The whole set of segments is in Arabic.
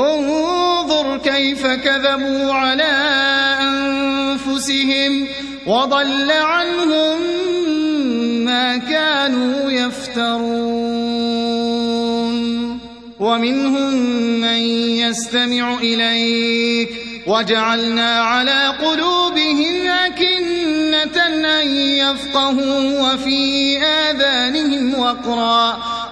انظر كيف كذبوا على أنفسهم وضل عنهم ما كانوا يفترون. ومنهم من يستمع إليك. وجعلنا على قلوبهم أكنة أن يفقهوا وفي آذانهم وقرا.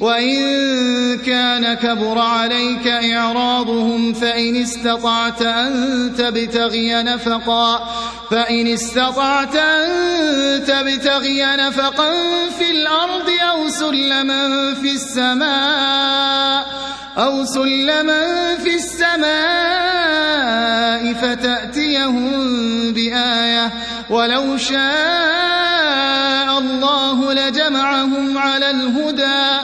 وإن كان كبر عليك إعراضهم فإن استطعت أن تبتغي نفقا فإن استطعت أن تبتغي نفقا في الأرض أو سلما في السماء أو سلما في السماء فتأتيهم بآية ولو شاء الله لجمعهم على الهدى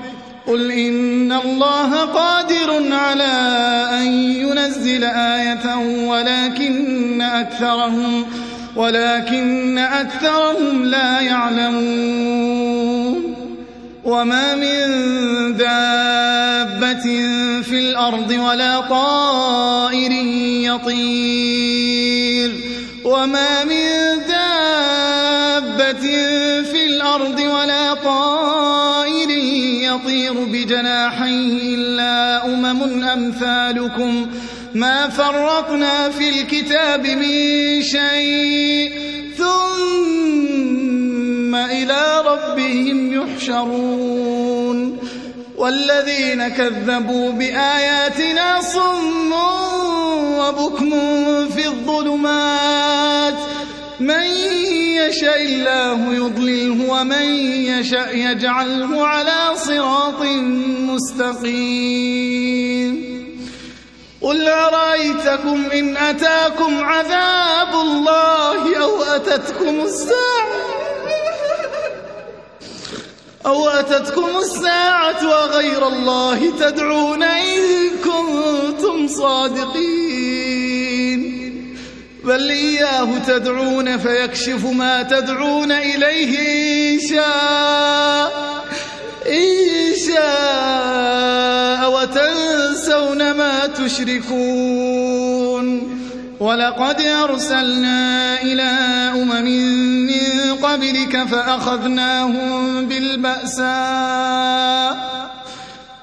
قل إن الله قادر على أن ينزل آية ولكن أكثرهم ولكن أكثرهم لا يعلمون. وما من دابة في الأرض ولا طائر يطير. وما من يطير بجناحيه إلا أمم أمثالكم ما فرطنا في الكتاب من شيء. ثم إلى ربهم يحشرون. والذين كذبوا بآياتنا صم وبكم في الظلمات. من يشاء الله يضلله ومن يشاء يجعله على صراط مستقيم. قل أرأيتكم إن أتاكم عذاب الله أو أتتكم الساعة أو أتتكم الساعة وغير الله تدعون إن كنتم صادقين. بل إياه تدعون فيكشف ما تدعون إليه إن شاء إن شاء وتنسون ما تشركون. ولقد أرسلنا إلى أمم من قبلك فأخذناهم بالبأساء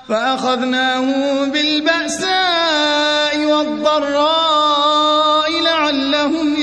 فأخذناهم بالبأساء والضراء.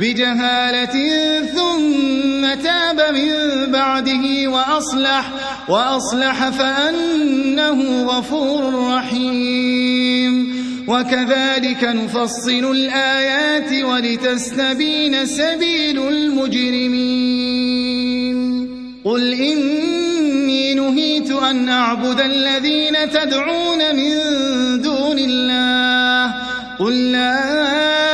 بجهالة ثم تاب من بعده وأصلح وأصلح فأنه غفور رحيم. وكذلك نفصل الآيات ولتستبين سبيل المجرمين. قل إني نهيت أن أعبد الذين تدعون من دون الله. قل لا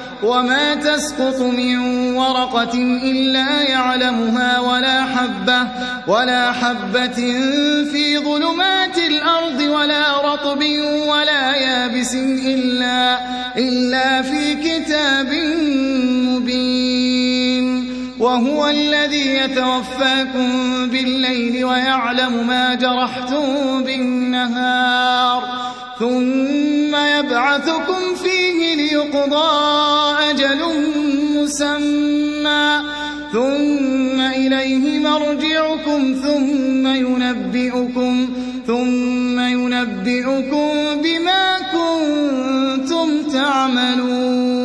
وما تسقط من ورقة إلا يعلمها ولا حبة ولا حبة في ظلمات الأرض ولا رطب ولا يابس إلا إلا في كتاب مبين. وهو الذي يتوفاكم بالليل ويعلم ما جرحتم بالنهار. ثم يبعثكم فيه ليقضى أجل مسمى. ثم إليه مرجعكم ثم ينبئكم ثم ينبئكم بما كنتم تعملون.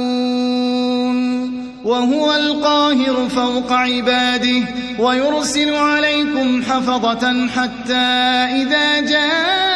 وهو القاهر فوق عباده ويرسل عليكم حفظة حتى إذا جاء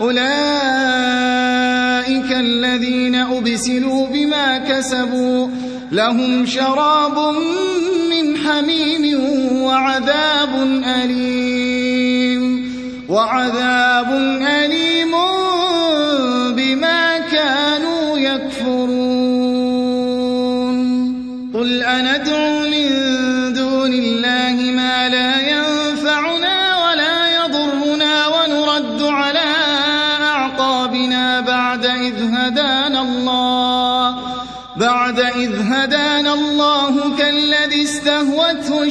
أولئك الذين أبسلوا بما كسبوا لهم شراب من حميم وعذاب أليم. وعذاب أليم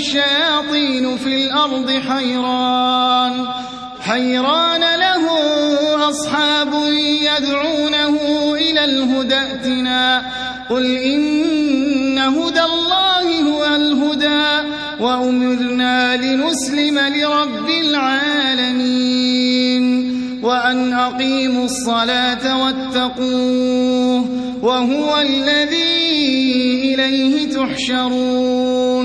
الشياطين في الأرض حيران. حيران له أصحاب يدعونه إلى الهدى ائتنا. قل إن هدى الله هو الهدى وأمرنا لنسلم لرب العالمين. وأن أقيموا الصلاة واتقوه وهو الذي إليه تحشرون.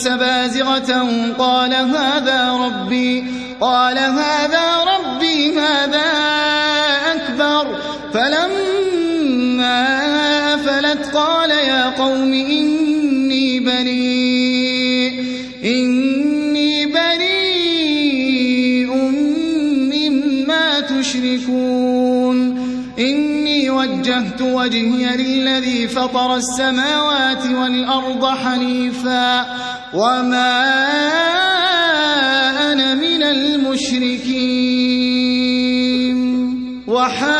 الشمس بازغة قال هذا ربي قال هذا ربي هذا أكبر. فلما أفلت قال يا قوم إني بريء إني بريء مما تشركون. إني وجهت وجهي للذي فطر السماوات والأرض حنيفا. وما أنا من المشركين وحاجه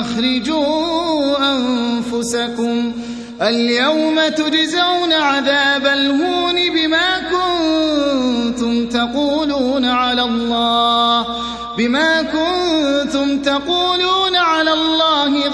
أخرجوا أنفسكم اليوم تجزون عذاب الهون بما كنتم تقولون على الله بما كنتم تقولون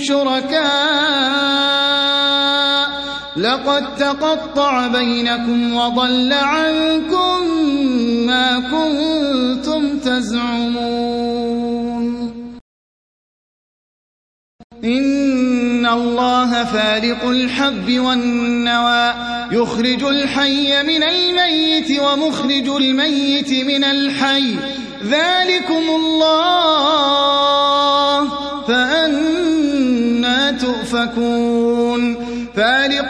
شركاء. لقد تقطع بينكم وضل عنكم ما كنتم تزعمون. إن الله فارق الحب والنوى يخرج الحي من الميت ومخرج الميت من الحي. ذلكم الله.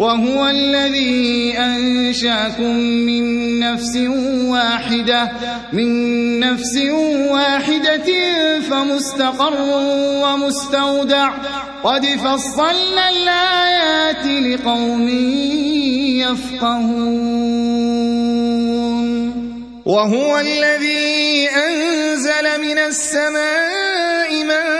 وهو الذي أنشأكم من نفس واحدة من نفس واحدة فمستقر ومستودع. قد فصلنا الآيات لقوم يفقهون. وهو الذي أنزل من السماء ماء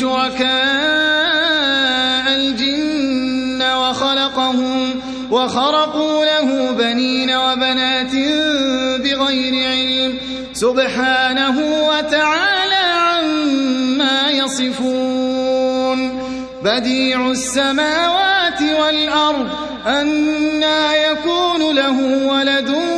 شركاء الجن وخلقهم وخرقوا له بنين وبنات بغير علم. سبحانه وتعالى عما يصفون. بديع السماوات والأرض أنا يكون له ولد ولم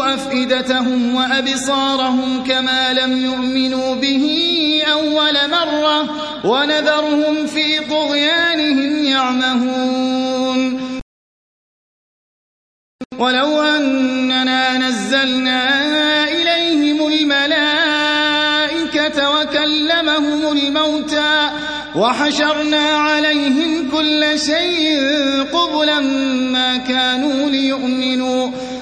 أفئدتهم وأبصارهم كما لم يؤمنوا به أول مرة ونذرهم في طغيانهم يعمهون. ولو أننا نزلنا إليهم الملائكة وكلمهم الموتى وحشرنا عليهم كل شيء قبلا ما كانوا ليؤمنوا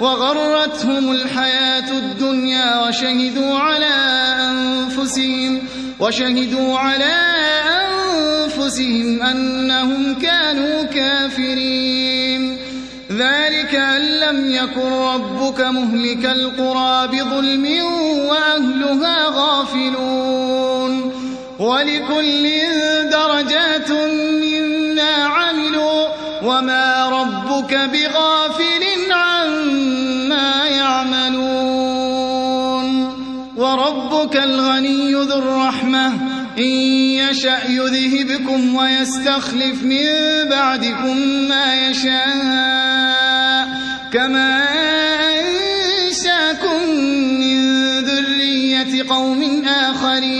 وغرتهم الحياة الدنيا وشهدوا على أنفسهم وشهدوا على أنفسهم أنهم كانوا كافرين. ذلك أن لم يكن ربك مهلك القرى بظلم وأهلها غافلون. ولكل درجات مما عملوا وما ربك بغافل وربك الغني ذو الرحمة. إن يشأ يذهبكم ويستخلف من بعدكم ما يشاء. كما أنشاكم من ذرية قوم آخرين.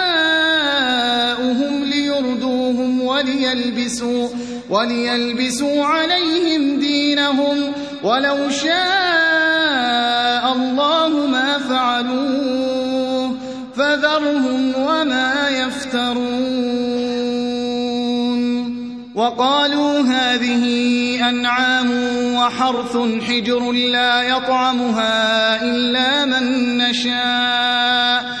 شركاؤهم ليردوهم وليلبسوا وليلبسوا عليهم دينهم ولو شاء الله ما فعلوه فذرهم وما يفترون وقالوا هذه أنعام وحرث حجر لا يطعمها إلا من نشاء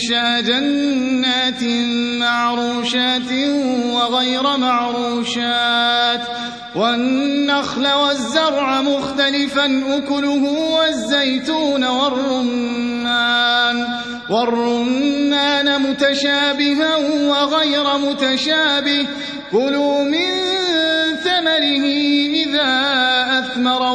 أنشأ جنات معروشات وغير معروشات والنخل والزرع مختلفا أكله والزيتون والرمان. والرمان متشابها وغير متشابه. كلوا من ثمره إذا أثمر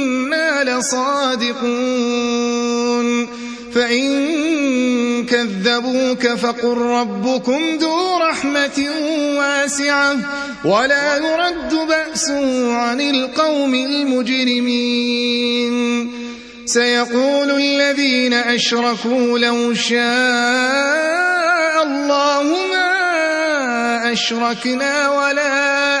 لصادقون. فإن كذبوك فقل ربكم ذو رحمة واسعة ولا يرد بأسه عن القوم المجرمين. سيقول الذين أشركوا لو شاء الله ما أشركنا ولا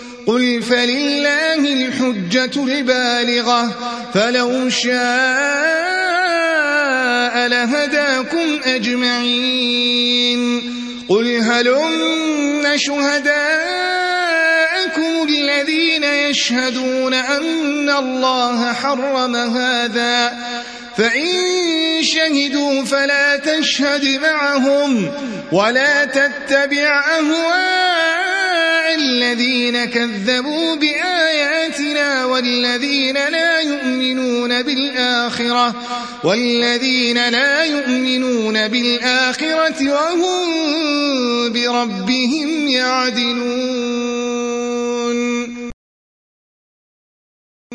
قل فلله الحجة البالغة فلو شاء لهداكم أجمعين قل هلم شهداءكم الذين يشهدون أن الله حرم هذا فإن شهدوا فلا تشهد معهم ولا تتبع الذين كذبوا بآياتنا والذين لا يؤمنون بالآخرة والذين لا يؤمنون بالآخرة وهم بربهم يعدلون.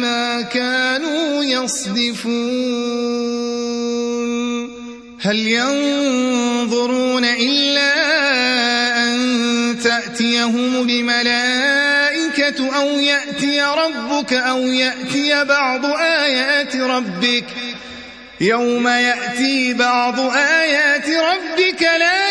بما كانوا يصدفون. هل ينظرون إلا أن الملائكة أو يأتي ربك أو يأتي بعض آيات ربك؟ يوم يأتي بعض آيات ربك لا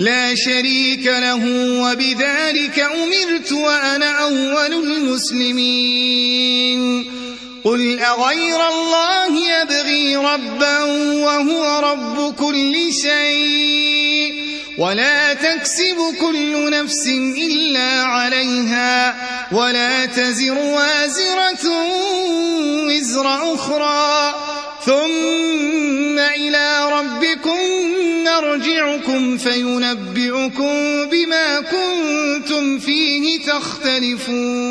لا شريك له وبذلك أمرت وأنا أول المسلمين. قل أغير الله يبغي ربا وهو رب كل شيء. ولا تكسب كل نفس إلا عليها ولا تزر وازرة وزر أخرى ثم إلى ربكم نرجعكم فينبئكم بما كنتم فيه تختلفون